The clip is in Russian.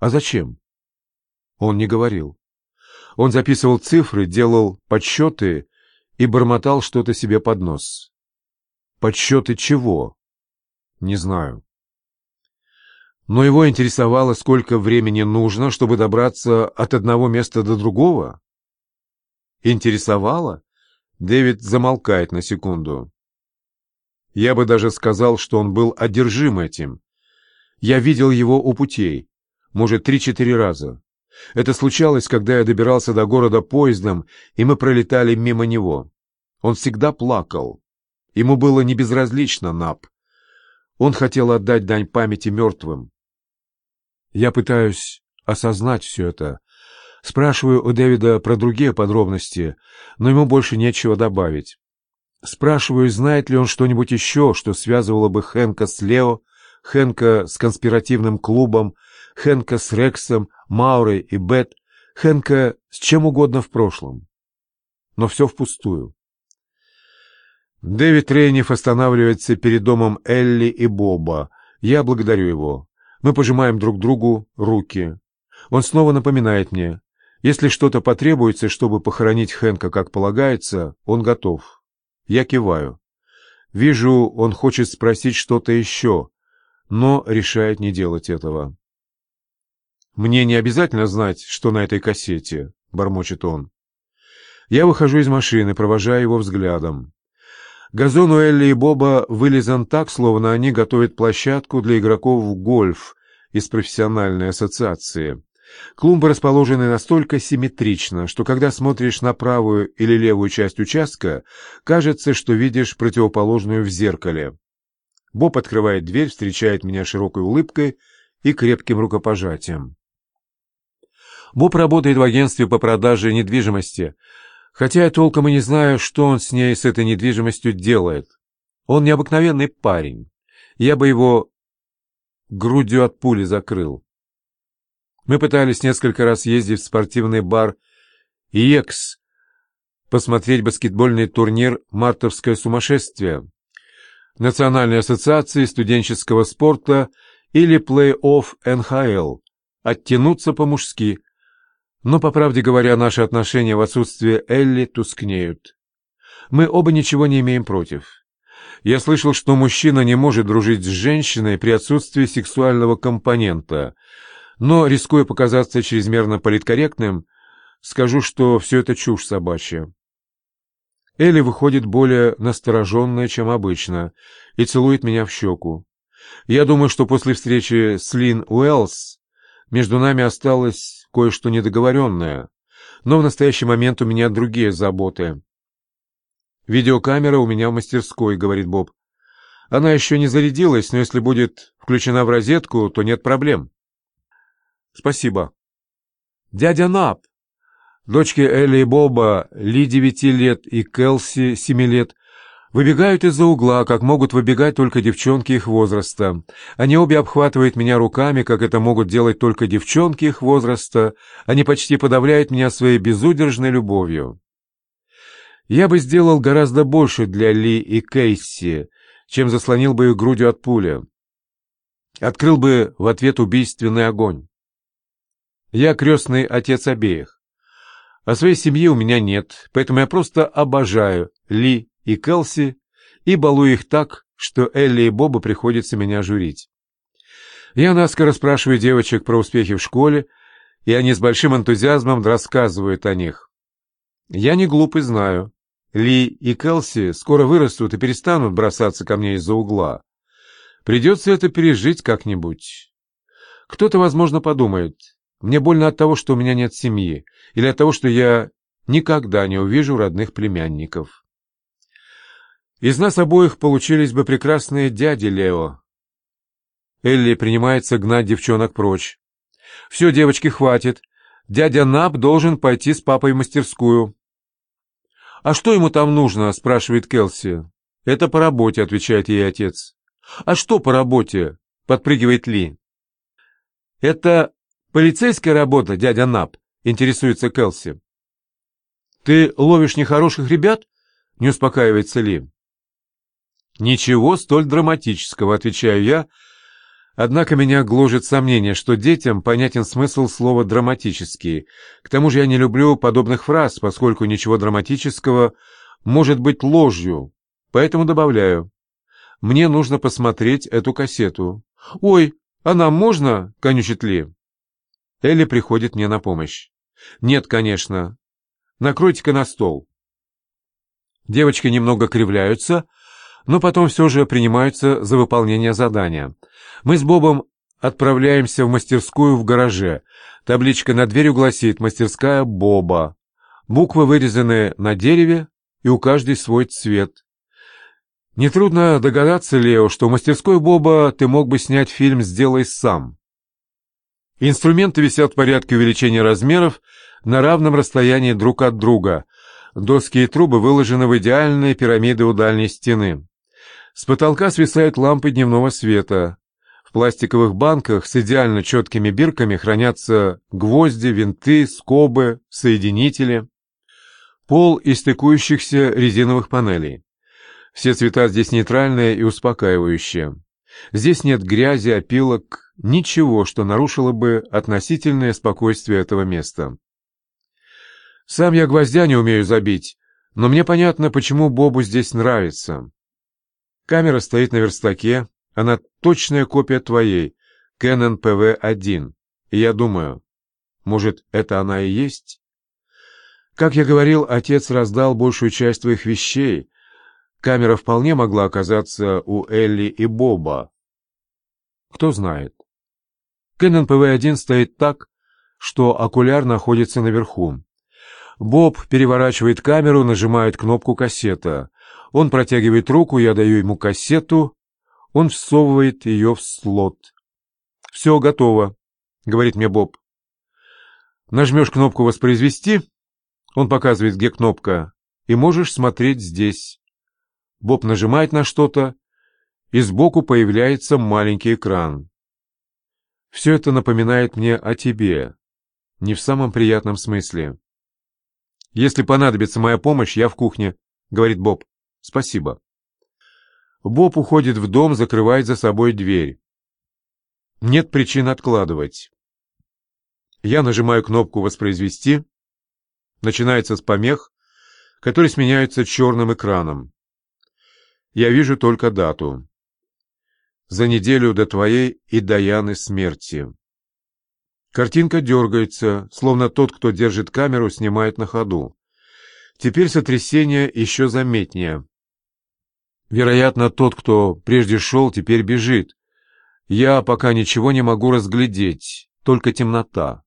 А зачем? Он не говорил. Он записывал цифры, делал подсчеты и бормотал что-то себе под нос. Подсчеты чего? Не знаю. Но его интересовало, сколько времени нужно, чтобы добраться от одного места до другого. Интересовало? Дэвид замолкает на секунду. Я бы даже сказал, что он был одержим этим. Я видел его у путей, может, три-четыре раза. Это случалось, когда я добирался до города поездом, и мы пролетали мимо него. Он всегда плакал. Ему было не безразлично Нап. Он хотел отдать дань памяти мертвым. Я пытаюсь осознать все это. Спрашиваю у Дэвида про другие подробности, но ему больше нечего добавить. Спрашиваю, знает ли он что-нибудь еще, что связывало бы Хэнка с Лео, Хэнка с конспиративным клубом, Хэнка с Рексом, Маурой и Бет, Хэнка с чем угодно в прошлом. Но все впустую. Дэвид Рейнев останавливается перед домом Элли и Боба. Я благодарю его. Мы пожимаем друг другу руки. Он снова напоминает мне, если что-то потребуется, чтобы похоронить Хэнка как полагается, он готов. Я киваю. Вижу, он хочет спросить что-то еще, но решает не делать этого. «Мне не обязательно знать, что на этой кассете», — бормочет он. Я выхожу из машины, провожая его взглядом. Газон у Элли и Боба вылизан так, словно они готовят площадку для игроков в гольф из профессиональной ассоциации. Клумбы расположены настолько симметрично, что когда смотришь на правую или левую часть участка, кажется, что видишь противоположную в зеркале. Боб открывает дверь, встречает меня широкой улыбкой и крепким рукопожатием. Боб работает в агентстве по продаже недвижимости, хотя я толком и не знаю, что он с ней, с этой недвижимостью делает. Он необыкновенный парень. Я бы его грудью от пули закрыл. Мы пытались несколько раз ездить в спортивный бар «Иекс», посмотреть баскетбольный турнир «Мартовское сумасшествие», Национальной ассоциации студенческого спорта или плей-офф НХЛ, оттянуться по-мужски. Но, по правде говоря, наши отношения в отсутствие Элли тускнеют. Мы оба ничего не имеем против. Я слышал, что мужчина не может дружить с женщиной при отсутствии сексуального компонента, но, рискуя показаться чрезмерно политкорректным, скажу, что все это чушь собачья. Элли выходит более настороженная, чем обычно, и целует меня в щеку. Я думаю, что после встречи с Лин Уэллс между нами осталось кое-что недоговоренное, но в настоящий момент у меня другие заботы. «Видеокамера у меня в мастерской», — говорит Боб. «Она еще не зарядилась, но если будет включена в розетку, то нет проблем». «Спасибо». «Дядя Нап!» Дочки Элли и Боба, Ли девяти лет и Келси семи лет, выбегают из-за угла, как могут выбегать только девчонки их возраста. Они обе обхватывают меня руками, как это могут делать только девчонки их возраста. Они почти подавляют меня своей безудержной любовью. Я бы сделал гораздо больше для Ли и Кейси, чем заслонил бы их грудью от пули. Открыл бы в ответ убийственный огонь. Я крестный отец обеих. А своей семьи у меня нет, поэтому я просто обожаю Ли и Келси и балую их так, что Элли и Боба приходится меня журить. Я наскоро спрашиваю девочек про успехи в школе, и они с большим энтузиазмом рассказывают о них. Я не глупый знаю, ли и Келси скоро вырастут и перестанут бросаться ко мне из-за угла. Придется это пережить как-нибудь. Кто-то, возможно, подумает, мне больно от того, что у меня нет семьи, или от того, что я никогда не увижу родных племянников. Из нас обоих получились бы прекрасные дяди Лео. Элли принимается гнать девчонок прочь. «Все, девочки, хватит. Дядя Наб должен пойти с папой в мастерскую. «А что ему там нужно?» — спрашивает Келси. «Это по работе», — отвечает ей отец. «А что по работе?» — подпрыгивает Ли. «Это полицейская работа, дядя Нап», — интересуется Келси. «Ты ловишь нехороших ребят?» — не успокаивается Ли. «Ничего столь драматического», — отвечаю я, Однако меня гложет сомнение, что детям понятен смысл слова «драматический». К тому же я не люблю подобных фраз, поскольку ничего драматического может быть ложью, поэтому добавляю. Мне нужно посмотреть эту кассету. «Ой, а нам можно?» — конючит Ли. Элли приходит мне на помощь. «Нет, конечно. Накройте-ка на стол». Девочки немного кривляются, но потом все же принимаются за выполнение задания. Мы с Бобом отправляемся в мастерскую в гараже. Табличка над дверью гласит «Мастерская Боба». Буквы вырезаны на дереве, и у каждой свой цвет. Нетрудно догадаться, Лео, что в мастерской Боба ты мог бы снять фильм «Сделай сам». Инструменты висят в порядке увеличения размеров на равном расстоянии друг от друга. Доски и трубы выложены в идеальные пирамиды у дальней стены. С потолка свисают лампы дневного света. В пластиковых банках с идеально четкими бирками хранятся гвозди, винты, скобы, соединители. Пол из стыкующихся резиновых панелей. Все цвета здесь нейтральные и успокаивающие. Здесь нет грязи, опилок, ничего, что нарушило бы относительное спокойствие этого места. Сам я гвоздя не умею забить, но мне понятно, почему Бобу здесь нравится. Камера стоит на верстаке, она точная копия твоей, Canon PV-1. И я думаю, может, это она и есть? Как я говорил, отец раздал большую часть твоих вещей. Камера вполне могла оказаться у Элли и Боба. Кто знает. Canon PV-1 стоит так, что окуляр находится наверху. Боб переворачивает камеру, нажимает кнопку кассета. Он протягивает руку, я даю ему кассету, он всовывает ее в слот. «Все, готово», — говорит мне Боб. Нажмешь кнопку «Воспроизвести», он показывает, где кнопка, и можешь смотреть здесь. Боб нажимает на что-то, и сбоку появляется маленький экран. Все это напоминает мне о тебе, не в самом приятном смысле. «Если понадобится моя помощь, я в кухне», — говорит Боб. Спасибо. Боб уходит в дом, закрывает за собой дверь. Нет причин откладывать. Я нажимаю кнопку «Воспроизвести». Начинается с помех, которые сменяются черным экраном. Я вижу только дату. За неделю до твоей и Даяны смерти. Картинка дергается, словно тот, кто держит камеру, снимает на ходу. Теперь сотрясение еще заметнее. Вероятно, тот, кто прежде шел, теперь бежит. Я пока ничего не могу разглядеть, только темнота.